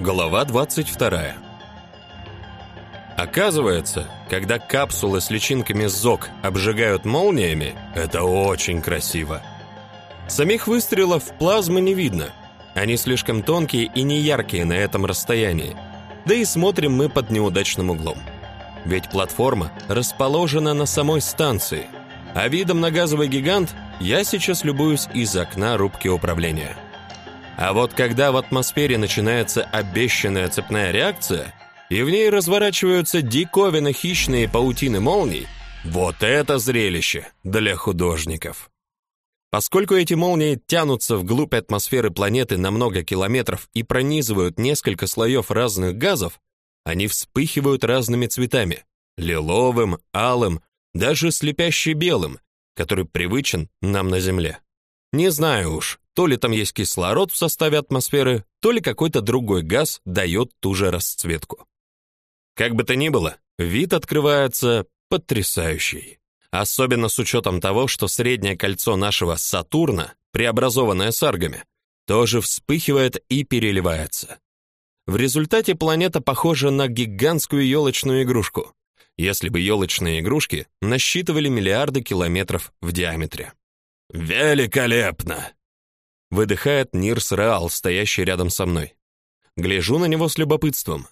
Глава 22. Оказывается, когда капсулы с личинками ЗОК обжигают молниями, это очень красиво. Самих выстрелов в плазмы не видно. Они слишком тонкие и неяркие на этом расстоянии. Да и смотрим мы под неудачным углом. Ведь платформа расположена на самой станции, а видом на газовый гигант я сейчас любуюсь из окна рубки управления. А вот когда в атмосфере начинается обещанная цепная реакция, и в ней разворачиваются диковинно хищные паутины молний, вот это зрелище для художников. Поскольку эти молнии тянутся вглубь атмосферы планеты на много километров и пронизывают несколько слоев разных газов, они вспыхивают разными цветами: лиловым, алым, даже слепяще белым, который привычен нам на Земле. Не знаю уж, то ли там есть кислород в составе атмосферы, то ли какой-то другой газ дает ту же расцветку. Как бы то ни было, вид открывается потрясающий. Особенно с учетом того, что среднее кольцо нашего Сатурна, преобразованное саргами, тоже вспыхивает и переливается. В результате планета похожа на гигантскую елочную игрушку, если бы елочные игрушки насчитывали миллиарды километров в диаметре. «Великолепно!» Выдыхает Нирс Реал, стоящий рядом со мной. Гляжу на него с любопытством.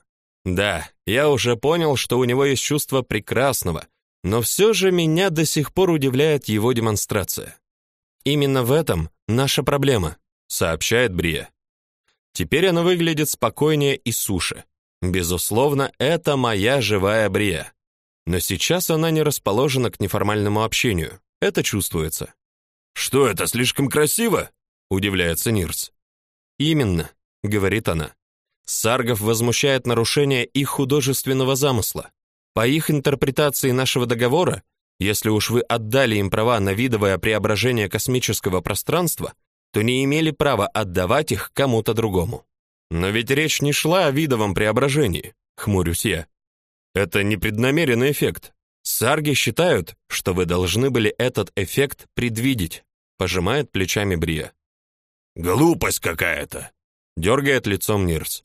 Да, я уже понял, что у него есть чувство прекрасного, но все же меня до сих пор удивляет его демонстрация. Именно в этом наша проблема, сообщает Брия. Теперь она выглядит спокойнее и суше. Безусловно, это моя живая Брия. Но сейчас она не расположена к неформальному общению. Это чувствуется. Что это слишком красиво? Удивляется Нирс. Именно, говорит она. Саргов возмущает нарушение их художественного замысла. По их интерпретации нашего договора, если уж вы отдали им права на видовое преображение космического пространства, то не имели права отдавать их кому-то другому. Но ведь речь не шла о видовом преображении, хмурюсь я. Это непреднамеренный эффект. Сарги считают, что вы должны были этот эффект предвидеть, пожимает плечами Брия. Глупость какая-то, дергает лицом Нирс.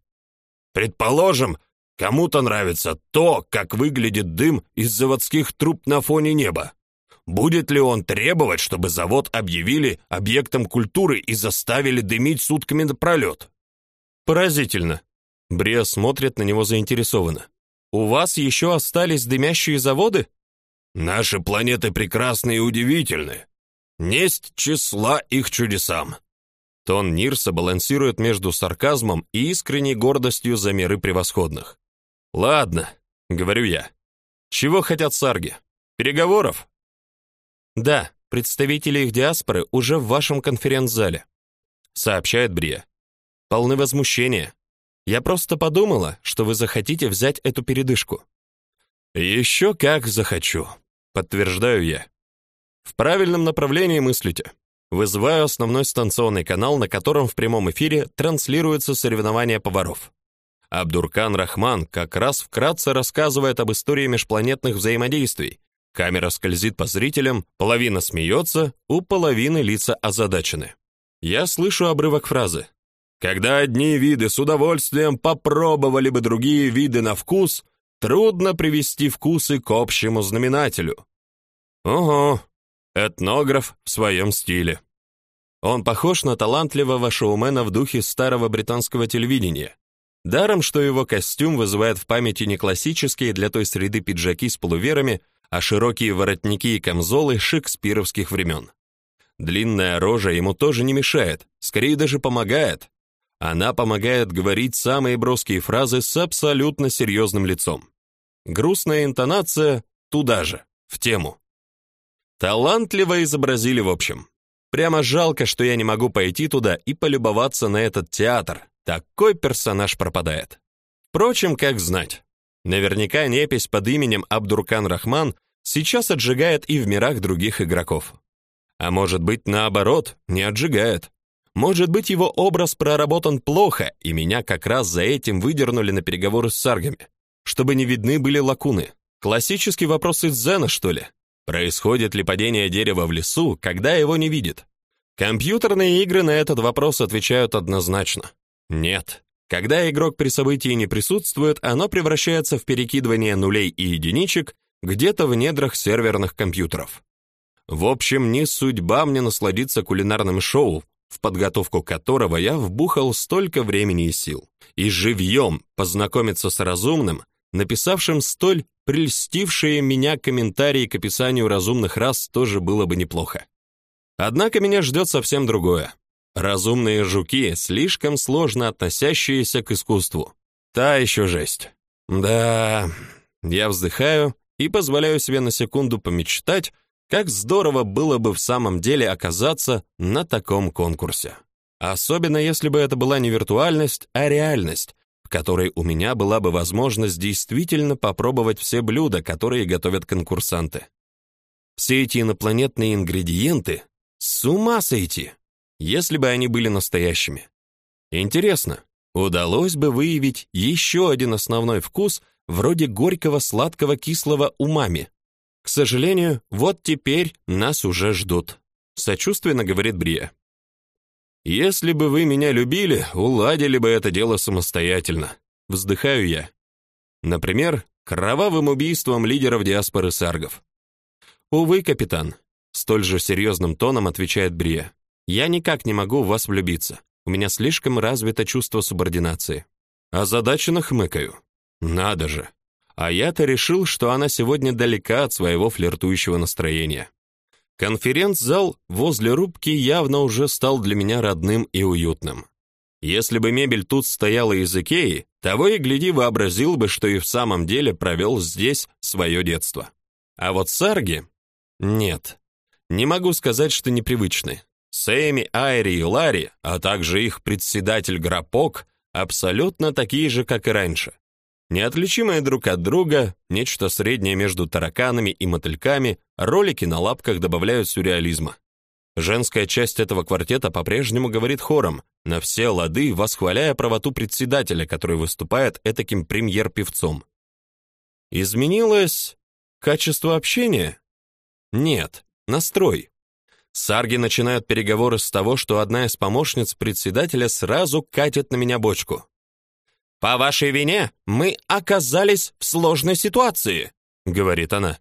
Предположим, кому-то нравится то, как выглядит дым из заводских труб на фоне неба. Будет ли он требовать, чтобы завод объявили объектом культуры и заставили дымить сутками напролет? Поразительно. Брия смотрит на него заинтересованно. У вас еще остались дымящие заводы? Наши планеты прекрасны и удивительны. Несть числа их чудесам. Тон Нирса балансирует между сарказмом и искренней гордостью за миры превосходных. Ладно, говорю я. Чего хотят сарги? Переговоров? Да, представители их диаспоры уже в вашем конференц-зале, сообщает Брия. Полны возмущения. Я просто подумала, что вы захотите взять эту передышку. «Еще как захочу, подтверждаю я. В правильном направлении мыслите. Вызываю основной станционный канал, на котором в прямом эфире транслируются соревнования поваров. Абдуркан Рахман как раз вкратце рассказывает об истории межпланетных взаимодействий. Камера скользит по зрителям, половина смеется, у половины лица озадачены. Я слышу обрывок фразы. Когда одни виды с удовольствием попробовали бы другие виды на вкус, трудно привести вкусы к общему знаменателю. Ого, Этнограф в своем стиле. Он похож на талантливого шоумена в духе старого британского телевидения. Даром, что его костюм вызывает в памяти не классические для той среды пиджаки с полуверами, а широкие воротники и камзолы шекспировских времен. Длинная рожа ему тоже не мешает, скорее даже помогает. Она помогает говорить самые броские фразы с абсолютно серьезным лицом. Грустная интонация туда же, в тему. Талантливо изобразили в общем. Прямо жалко, что я не могу пойти туда и полюбоваться на этот театр. Такой персонаж пропадает. Впрочем, как знать. Наверняка непись под именем Абдуркан Рахман сейчас отжигает и в мирах других игроков. А может быть, наоборот, не отжигает. Может быть, его образ проработан плохо, и меня как раз за этим выдернули на переговоры с саргами, чтобы не видны были лакуны. Классический вопрос из Зена, что ли? Происходит ли падение дерева в лесу, когда его не видит? Компьютерные игры на этот вопрос отвечают однозначно. Нет. Когда игрок при событии не присутствует, оно превращается в перекидывание нулей и единичек где-то в недрах серверных компьютеров. В общем, не судьба мне насладиться кулинарным шоу, в подготовку которого я вбухал столько времени и сил, и живьем познакомиться с разумным, написавшим столь прельстившие меня комментарии к описанию разумных рас тоже было бы неплохо. Однако меня ждет совсем другое. Разумные жуки, слишком сложно относящиеся к искусству. Та еще жесть. Да, я вздыхаю и позволяю себе на секунду помечтать, как здорово было бы в самом деле оказаться на таком конкурсе. Особенно если бы это была не виртуальность, а реальность, которой у меня была бы возможность действительно попробовать все блюда, которые готовят конкурсанты. Все эти инопланетные ингредиенты с ума сойти если бы они были настоящими. Интересно, удалось бы выявить еще один основной вкус вроде горького, сладкого, кислого умами. К сожалению, вот теперь нас уже ждут, сочувственно говорит Брия. Если бы вы меня любили, уладили бы это дело самостоятельно, вздыхаю я. Например, кровавым убийством лидеров диаспоры саргов. Увы, капитан, столь же серьезным тоном отвечает Брия. Я никак не могу в вас влюбиться. У меня слишком развито чувство субординации. Озадаченно хмыкаю. Надо же. А я-то решил, что она сегодня далека от своего флиртующего настроения. Конференц-зал возле рубки явно уже стал для меня родным и уютным. Если бы мебель тут стояла из Икеи, того и гляди вообразил бы, что и в самом деле провел здесь свое детство. А вот сарги? Нет. Не могу сказать, что непривычны. Сэмми, Айри и Ларри, а также их председатель Грапок, абсолютно такие же, как и раньше. Неотличимые друг от друга, нечто среднее между тараканами и мотыльками, ролики на лапках добавляют сюрреализма. Женская часть этого квартета по-прежнему говорит хором, на все лады восхваляя правоту председателя, который выступает этаким премьер-певцом. Изменилось качество общения? Нет, настрой. Сарги начинают переговоры с того, что одна из помощниц председателя сразу катит на меня бочку. «По вашей вине мы оказались в сложной ситуации», — говорит она.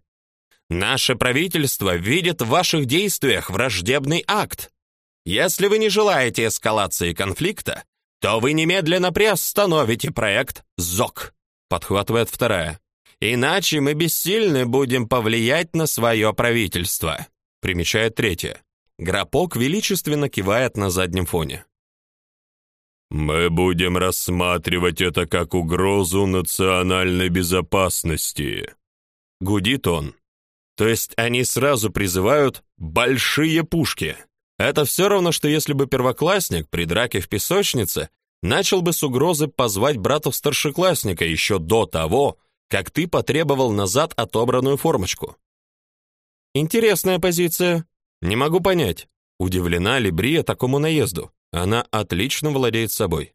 «Наше правительство видит в ваших действиях враждебный акт. Если вы не желаете эскалации конфликта, то вы немедленно приостановите проект ЗОК», — подхватывает вторая. «Иначе мы бессильны будем повлиять на свое правительство», — примечает третья. Грапок величественно кивает на заднем фоне. «Мы будем рассматривать это как угрозу национальной безопасности», — гудит он. То есть они сразу призывают «большие пушки». Это все равно, что если бы первоклассник при драке в песочнице начал бы с угрозы позвать братов-старшеклассника еще до того, как ты потребовал назад отобранную формочку. Интересная позиция, не могу понять, удивлена ли Брия такому наезду. Она отлично владеет собой.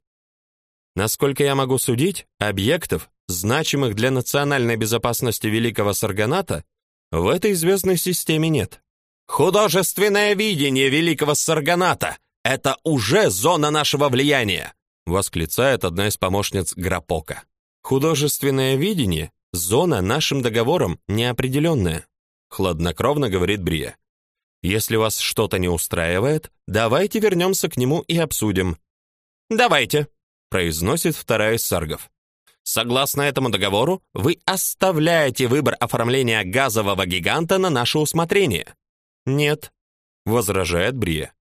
Насколько я могу судить, объектов, значимых для национальной безопасности Великого Сарганата, в этой звездной системе нет. Художественное видение Великого Сарганата это уже зона нашего влияния, восклицает одна из помощниц Грапока. Художественное видение зона нашим договором неопределенная», — хладнокровно говорит Брия. Если вас что-то не устраивает, давайте вернемся к нему и обсудим. Давайте, произносит вторая из саргов. Согласно этому договору, вы оставляете выбор оформления газового гиганта на наше усмотрение. Нет, возражает Брия.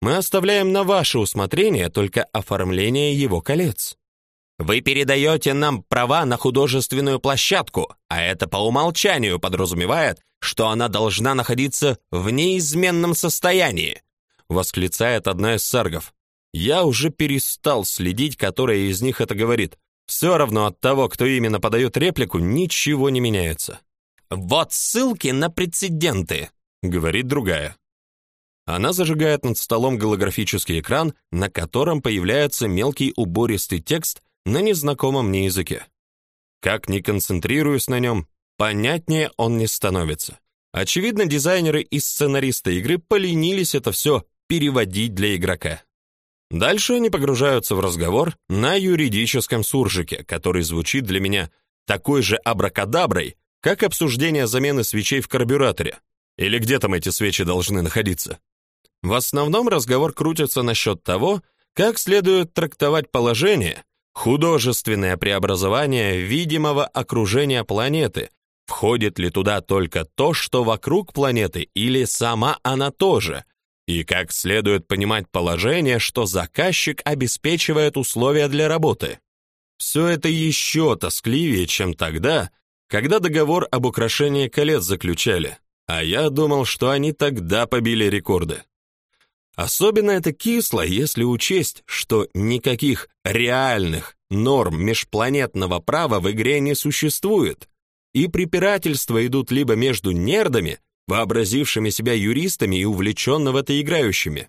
Мы оставляем на ваше усмотрение только оформление его колец. Вы передаете нам права на художественную площадку, а это по умолчанию подразумевает, что она должна находиться в неизменном состоянии, восклицает одна из саргов. Я уже перестал следить, которая из них это говорит. Все равно от того, кто именно подает реплику, ничего не меняется. Вот ссылки на прецеденты, говорит другая. Она зажигает над столом голографический экран, на котором появляется мелкий убористый текст на незнакомом мне языке. Как ни концентрируюсь на нем, понятнее он не становится. Очевидно, дизайнеры и сценаристы игры поленились это все переводить для игрока. Дальше они погружаются в разговор на юридическом суржике, который звучит для меня такой же абракадаброй, как обсуждение замены свечей в карбюраторе. Или где там эти свечи должны находиться? В основном разговор крутится насчет того, как следует трактовать положение, художественное преобразование видимого окружения планеты, входит ли туда только то, что вокруг планеты, или сама она тоже, и как следует понимать положение, что заказчик обеспечивает условия для работы. Все это еще тоскливее, чем тогда, когда договор об украшении колец заключали, а я думал, что они тогда побили рекорды. Особенно это кисло, если учесть, что никаких реальных норм межпланетного права в игре не существует, и препирательства идут либо между нердами, вообразившими себя юристами и увлеченно в это играющими,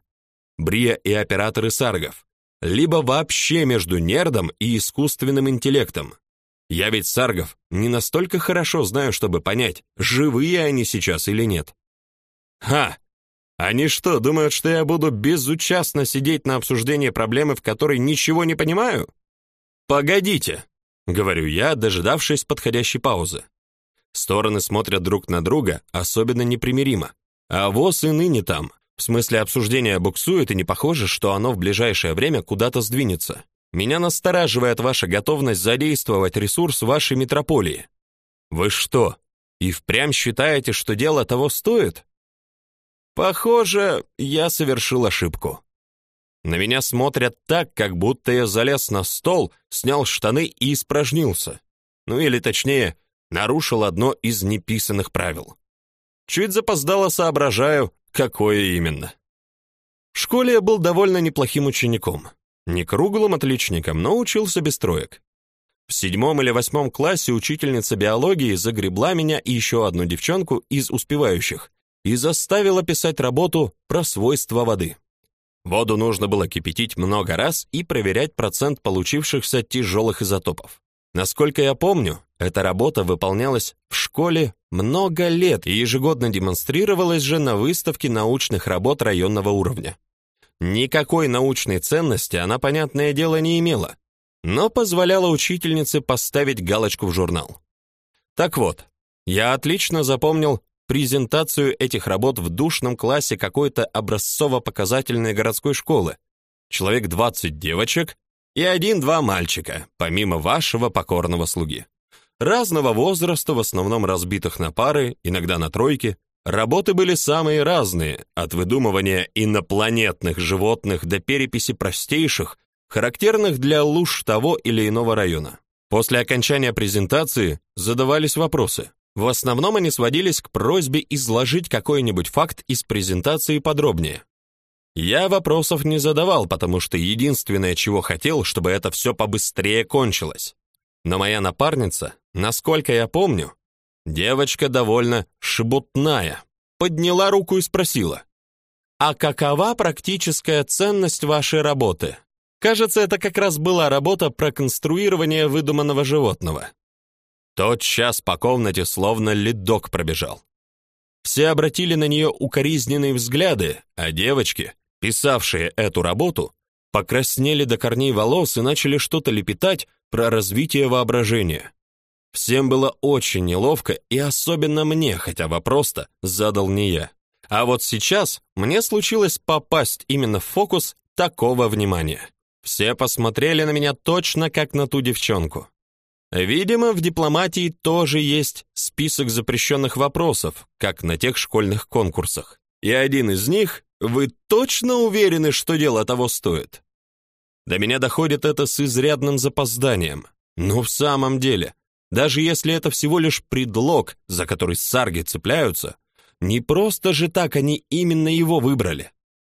Брия и операторы саргов, либо вообще между нердом и искусственным интеллектом. Я ведь саргов не настолько хорошо знаю, чтобы понять, живые они сейчас или нет. Ха, они что, думают, что я буду безучастно сидеть на обсуждении проблемы, в которой ничего не понимаю? Погодите, говорю я, дожидавшись подходящей паузы. Стороны смотрят друг на друга особенно непримиримо. А ВОЗ и ныне там. В смысле обсуждения буксует, и не похоже, что оно в ближайшее время куда-то сдвинется. Меня настораживает ваша готовность задействовать ресурс вашей метрополии. Вы что, и впрямь считаете, что дело того стоит? Похоже, я совершил ошибку. На меня смотрят так, как будто я залез на стол, снял штаны и испражнился. Ну или точнее, нарушил одно из неписанных правил. Чуть запоздало соображаю, какое именно. В школе я был довольно неплохим учеником. Не круглым отличником, но учился без троек. В седьмом или восьмом классе учительница биологии загребла меня и еще одну девчонку из успевающих и заставила писать работу про свойства воды. Воду нужно было кипятить много раз и проверять процент получившихся тяжелых изотопов. Насколько я помню, эта работа выполнялась в школе много лет и ежегодно демонстрировалась же на выставке научных работ районного уровня. Никакой научной ценности она, понятное дело, не имела, но позволяла учительнице поставить галочку в журнал. Так вот, я отлично запомнил презентацию этих работ в душном классе какой-то образцово-показательной городской школы. Человек 20 девочек и один-два мальчика, помимо вашего покорного слуги. Разного возраста, в основном разбитых на пары, иногда на тройки. Работы были самые разные, от выдумывания инопланетных животных до переписи простейших, характерных для луж того или иного района. После окончания презентации задавались вопросы. В основном они сводились к просьбе изложить какой-нибудь факт из презентации подробнее. Я вопросов не задавал, потому что единственное, чего хотел, чтобы это все побыстрее кончилось. Но моя напарница, насколько я помню, девочка довольно шебутная, подняла руку и спросила: "А какова практическая ценность вашей работы?" Кажется, это как раз была работа про конструирование выдуманного животного. Тот час по комнате словно ледок пробежал. Все обратили на нее укоризненные взгляды, а девочки, писавшие эту работу, покраснели до корней волос и начали что-то лепетать про развитие воображения. Всем было очень неловко, и особенно мне, хотя вопрос-то задал не я. А вот сейчас мне случилось попасть именно в фокус такого внимания. Все посмотрели на меня точно как на ту девчонку. Видимо, в дипломатии тоже есть список запрещенных вопросов, как на тех школьных конкурсах. И один из них «Вы точно уверены, что дело того стоит?» До меня доходит это с изрядным запозданием. Но в самом деле, даже если это всего лишь предлог, за который сарги цепляются, не просто же так они именно его выбрали.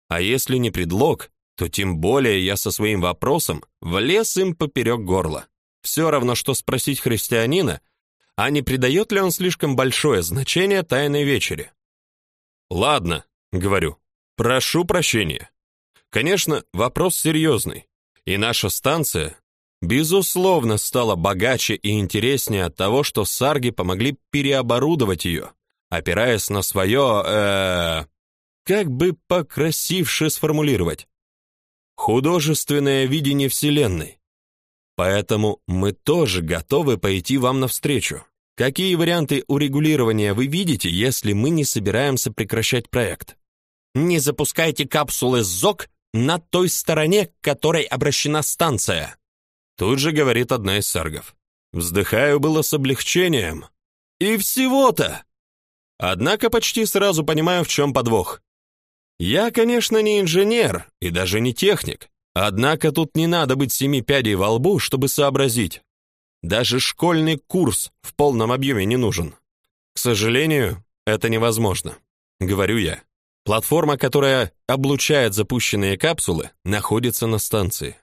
А если не предлог, то тем более я со своим вопросом влез им поперек горла. Все равно, что спросить христианина, а не придает ли он слишком большое значение тайной вечере. «Ладно», — говорю, — «прошу прощения. Конечно, вопрос серьезный, и наша станция, безусловно, стала богаче и интереснее от того, что сарги помогли переоборудовать ее, опираясь на свое, э, как бы покрасивше сформулировать, художественное видение Вселенной. Поэтому мы тоже готовы пойти вам навстречу. Какие варианты урегулирования вы видите, если мы не собираемся прекращать проект? Не запускайте капсулы ЗОК на той стороне, к которой обращена станция. Тут же говорит одна из саргов. Вздыхаю было с облегчением. И всего-то. Однако почти сразу понимаю, в чем подвох. Я, конечно, не инженер и даже не техник, однако тут не надо быть семи пядей во лбу, чтобы сообразить. Даже школьный курс в полном объеме не нужен. К сожалению, это невозможно, говорю я. Платформа, которая облучает запущенные капсулы, находится на станции.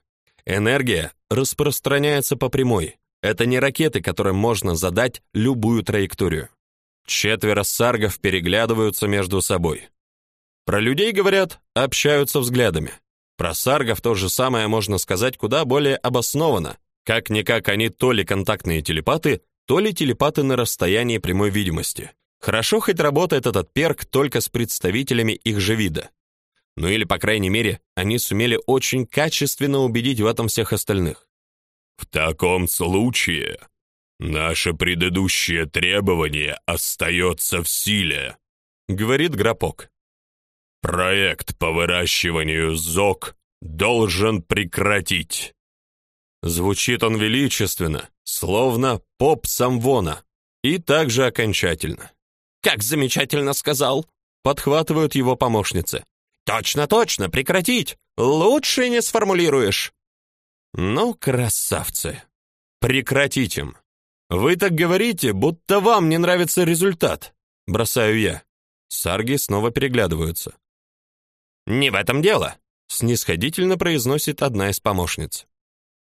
Энергия распространяется по прямой. Это не ракеты, которым можно задать любую траекторию. Четверо саргов переглядываются между собой. Про людей говорят, общаются взглядами. Про саргов то же самое можно сказать куда более обоснованно. Как-никак они то ли контактные телепаты, то ли телепаты на расстоянии прямой видимости. Хорошо хоть работает этот перк только с представителями их же вида. Ну или, по крайней мере, они сумели очень качественно убедить в этом всех остальных. В таком случае наше предыдущее требование остается в силе, говорит Грапок. Проект по выращиванию ЗОК должен прекратить. Звучит он величественно, словно поп Самвона, и также окончательно. Как замечательно сказал, подхватывают его помощницы. Точно, точно, прекратить. Лучше не сформулируешь. Ну, красавцы. Прекратить им. Вы так говорите, будто вам не нравится результат. Бросаю я. Сарги снова переглядываются. Не в этом дело, снисходительно произносит одна из помощниц.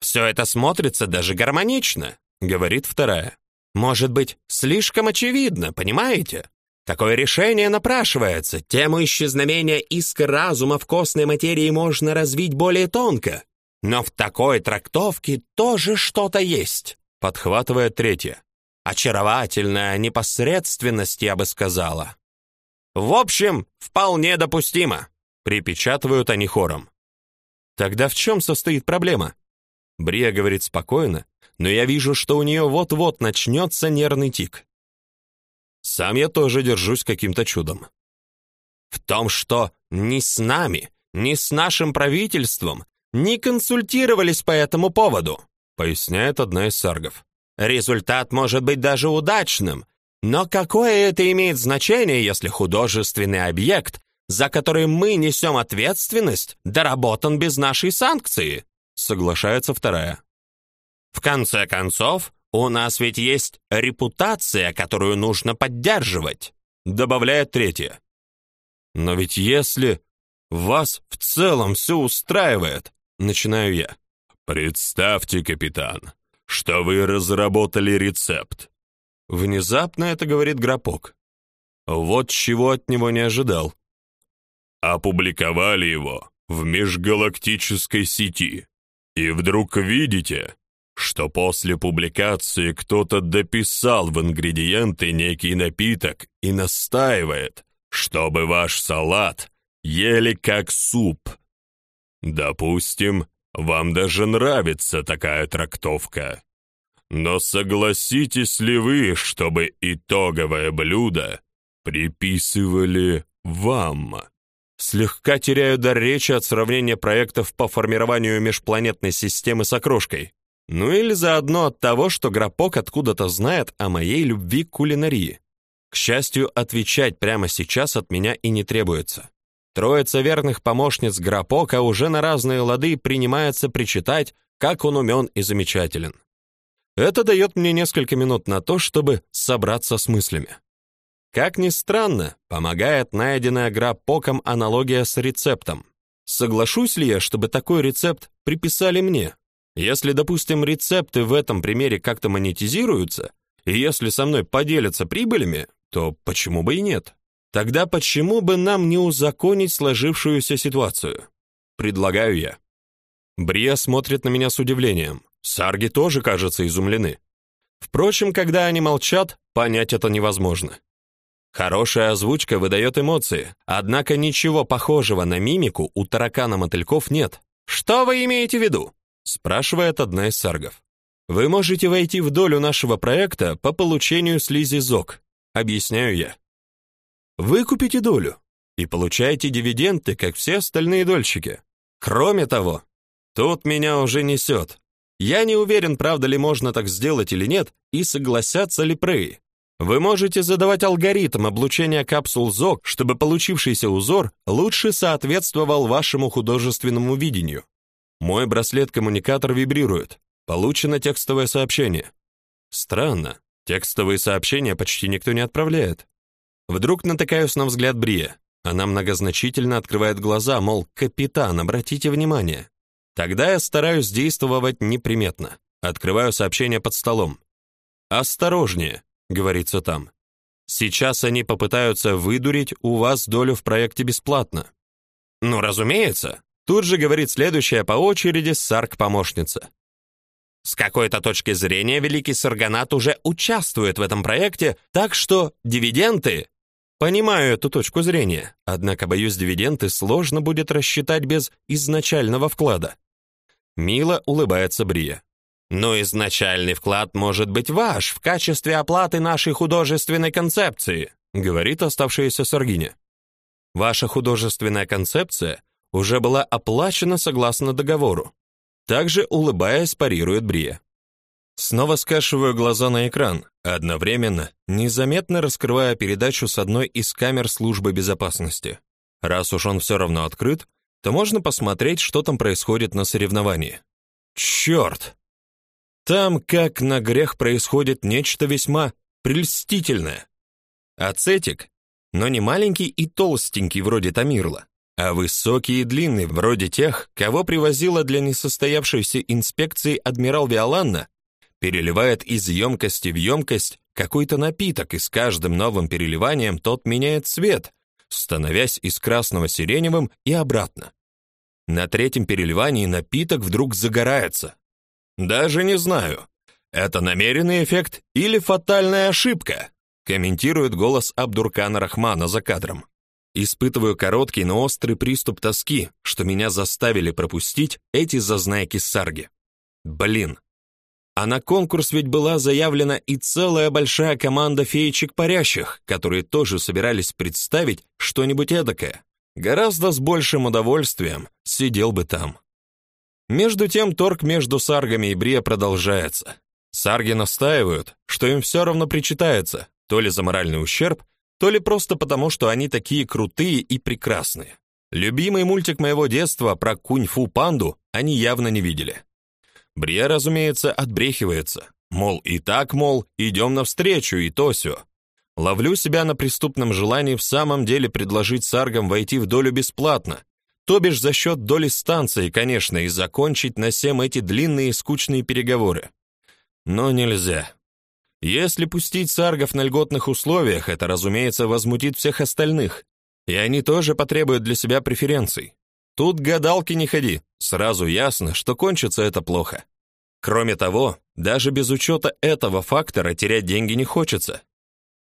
Все это смотрится даже гармонично, говорит вторая. Может быть, слишком очевидно, понимаете? Такое решение напрашивается. Тему исчезновения искр разума в костной материи можно развить более тонко. Но в такой трактовке тоже что-то есть, подхватывает третья. Очаровательная непосредственность, я бы сказала. В общем, вполне допустимо, припечатывают они хором. Тогда в чем состоит проблема? Брия говорит спокойно, но я вижу, что у нее вот-вот начнется нервный тик. Сам я тоже держусь каким-то чудом. В том, что ни с нами, ни с нашим правительством не консультировались по этому поводу, поясняет одна из саргов. Результат может быть даже удачным, но какое это имеет значение, если художественный объект, за который мы несем ответственность, доработан без нашей санкции? Соглашается вторая. В конце концов, у нас ведь есть репутация, которую нужно поддерживать, добавляет третья. Но ведь если вас в целом все устраивает, начинаю я. Представьте, капитан, что вы разработали рецепт. Внезапно это говорит Грапок. Вот чего от него не ожидал. Опубликовали его в межгалактической сети. И вдруг видите, что после публикации кто-то дописал в ингредиенты некий напиток и настаивает, чтобы ваш салат ели как суп. Допустим, вам даже нравится такая трактовка. Но согласитесь ли вы, чтобы итоговое блюдо приписывали вам? Слегка теряю дар речи от сравнения проектов по формированию межпланетной системы с окрошкой. Ну или заодно от того, что Грапок откуда-то знает о моей любви к кулинарии. К счастью, отвечать прямо сейчас от меня и не требуется. Троица верных помощниц Грапока уже на разные лады принимается причитать, как он умен и замечателен. Это дает мне несколько минут на то, чтобы собраться с мыслями. Как ни странно, помогает найденная Грапоком аналогия с рецептом. Соглашусь ли я, чтобы такой рецепт приписали мне? Если, допустим, рецепты в этом примере как-то монетизируются, и если со мной поделятся прибылями, то почему бы и нет? Тогда почему бы нам не узаконить сложившуюся ситуацию? Предлагаю я. Брия смотрит на меня с удивлением. Сарги тоже, кажется, изумлены. Впрочем, когда они молчат, понять это невозможно. Хорошая озвучка выдает эмоции, однако ничего похожего на мимику у таракана-мотыльков нет. «Что вы имеете в виду?» — спрашивает одна из саргов. «Вы можете войти в долю нашего проекта по получению слизи ЗОК», — объясняю я. «Вы купите долю и получаете дивиденды, как все остальные дольщики. Кроме того, тут меня уже несет. Я не уверен, правда ли можно так сделать или нет, и согласятся ли преи. Вы можете задавать алгоритм облучения капсул ЗОК, чтобы получившийся узор лучше соответствовал вашему художественному видению. Мой браслет-коммуникатор вибрирует. Получено текстовое сообщение. Странно, текстовые сообщения почти никто не отправляет. Вдруг натыкаюсь на взгляд Брия. Она многозначительно открывает глаза, мол, «Капитан, обратите внимание». Тогда я стараюсь действовать неприметно. Открываю сообщение под столом. «Осторожнее», — говорится там. «Сейчас они попытаются выдурить у вас долю в проекте бесплатно». «Ну, разумеется», — тут же говорит следующая по очереди сарк-помощница. С какой-то точки зрения великий Сарганат уже участвует в этом проекте, так что дивиденды Понимаю эту точку зрения, однако, боюсь, дивиденды сложно будет рассчитать без изначального вклада. Мило улыбается Брия. Но изначальный вклад может быть ваш в качестве оплаты нашей художественной концепции, говорит оставшаяся Саргиня. Ваша художественная концепция уже была оплачена согласно договору. Также улыбаясь, парирует Брия. Снова скашиваю глаза на экран, одновременно незаметно раскрывая передачу с одной из камер службы безопасности. Раз уж он все равно открыт, то можно посмотреть, что там происходит на соревновании. Черт! Там, как на грех, происходит нечто весьма прельстительное. Ацетик, но не маленький и толстенький вроде Тамирла, а высокий и длинный вроде тех, кого привозила для несостоявшейся инспекции адмирал Виоланна, переливает из емкости в емкость какой-то напиток, и с каждым новым переливанием тот меняет цвет, становясь из красного сиреневым и обратно. На третьем переливании напиток вдруг загорается. Даже не знаю, это намеренный эффект или фатальная ошибка, комментирует голос Абдуркана Рахмана за кадром. Испытываю короткий, но острый приступ тоски, что меня заставили пропустить эти зазнайки сарги. Блин, а на конкурс ведь была заявлена и целая большая команда феечек парящих, которые тоже собирались представить что-нибудь эдакое. Гораздо с большим удовольствием сидел бы там. Между тем торг между саргами и Брия продолжается. Сарги настаивают, что им все равно причитается, то ли за моральный ущерб, то ли просто потому, что они такие крутые и прекрасные. Любимый мультик моего детства про кунь-фу панду они явно не видели. Брия, разумеется, отбрехивается. Мол, и так, мол, идем навстречу, и то сё. Ловлю себя на преступном желании в самом деле предложить саргам войти в долю бесплатно, то бишь за счет доли станции, конечно, и закончить на всем эти длинные и скучные переговоры. Но нельзя. Если пустить саргов на льготных условиях, это, разумеется, возмутит всех остальных, и они тоже потребуют для себя преференций. Тут гадалки не ходи, сразу ясно, что кончится это плохо. Кроме того, даже без учета этого фактора терять деньги не хочется.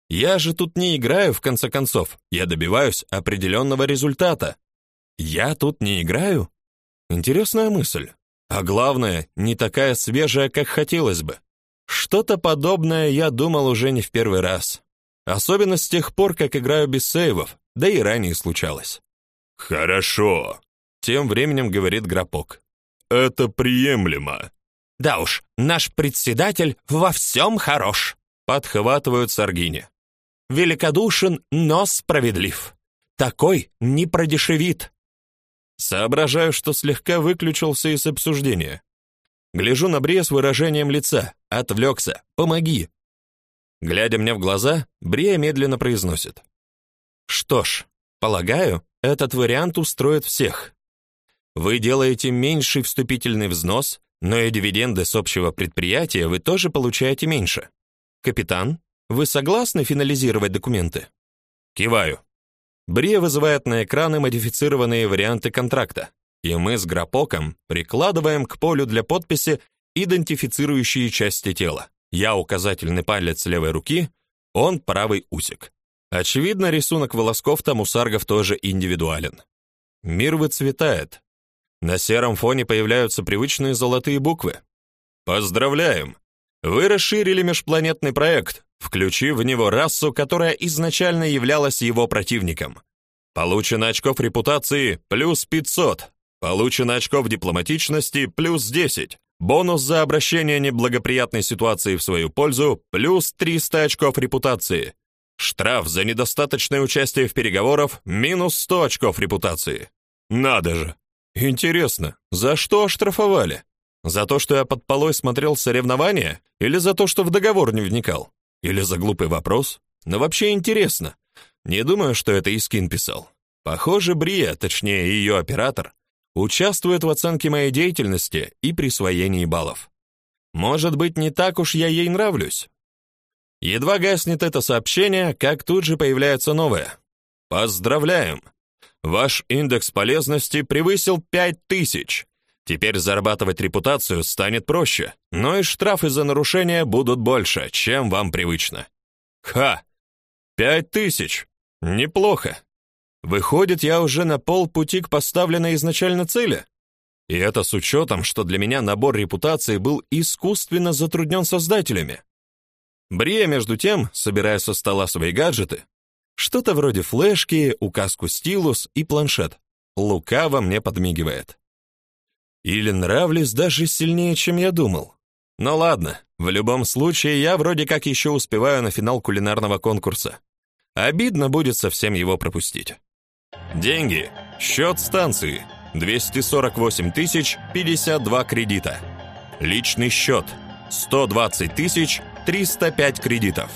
Я же тут не играю, в конце концов, я добиваюсь определенного результата. Я тут не играю? Интересная мысль. А главное, не такая свежая, как хотелось бы. Что-то подобное я думал уже не в первый раз. Особенно с тех пор, как играю без сейвов, да и ранее случалось. «Хорошо», тем временем говорит Грапок. Это приемлемо. Да уж, наш председатель во всем хорош, подхватывают Саргини. Великодушен, но справедлив. Такой не продешевит. Соображаю, что слегка выключился из обсуждения. Гляжу на Брия с выражением лица. Отвлекся. Помоги. Глядя мне в глаза, Брия медленно произносит. Что ж, полагаю, этот вариант устроит всех. Вы делаете меньший вступительный взнос, но и дивиденды с общего предприятия вы тоже получаете меньше. Капитан, вы согласны финализировать документы? Киваю. Брия вызывает на экраны модифицированные варианты контракта, и мы с Грапоком прикладываем к полю для подписи идентифицирующие части тела. Я указательный палец левой руки, он правый усик. Очевидно, рисунок волосков там у саргов тоже индивидуален. Мир выцветает, На сером фоне появляются привычные золотые буквы. Поздравляем! Вы расширили межпланетный проект, включив в него расу, которая изначально являлась его противником. Получено очков репутации плюс 500, получено очков дипломатичности плюс 10, бонус за обращение неблагоприятной ситуации в свою пользу плюс 300 очков репутации, штраф за недостаточное участие в переговорах минус 100 очков репутации. Надо же! Интересно, за что оштрафовали? За то, что я под полой смотрел соревнования, или за то, что в договор не вникал? Или за глупый вопрос? Но вообще интересно. Не думаю, что это Искин писал. Похоже, Брия, точнее ее оператор, участвует в оценке моей деятельности и присвоении баллов. Может быть, не так уж я ей нравлюсь. Едва гаснет это сообщение, как тут же появляется новое. Поздравляем! Ваш индекс полезности превысил 5000. Теперь зарабатывать репутацию станет проще, но и штрафы за нарушения будут больше, чем вам привычно. Ха! Пять тысяч! Неплохо. Выходит, я уже на полпути к поставленной изначально цели. И это с учетом, что для меня набор репутации был искусственно затруднен создателями. Брия, между тем, собирая со стола свои гаджеты, что-то вроде флешки, указку стилус и планшет, лукаво мне подмигивает. Или нравлюсь даже сильнее, чем я думал. Но ладно, в любом случае я вроде как еще успеваю на финал кулинарного конкурса. Обидно будет совсем его пропустить. Деньги. Счет станции. 248 тысяч 52 кредита. Личный счет. 120 тысяч 305 кредитов.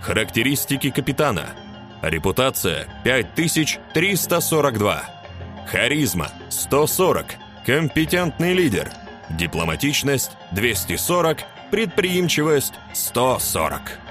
Характеристики капитана. Репутация 5342. Харизма 140. Компетентный лидер. Дипломатичность 240, предприимчивость 140.